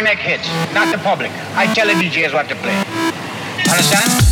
I make hits, not the public. I tell the DJs what to play. Understand?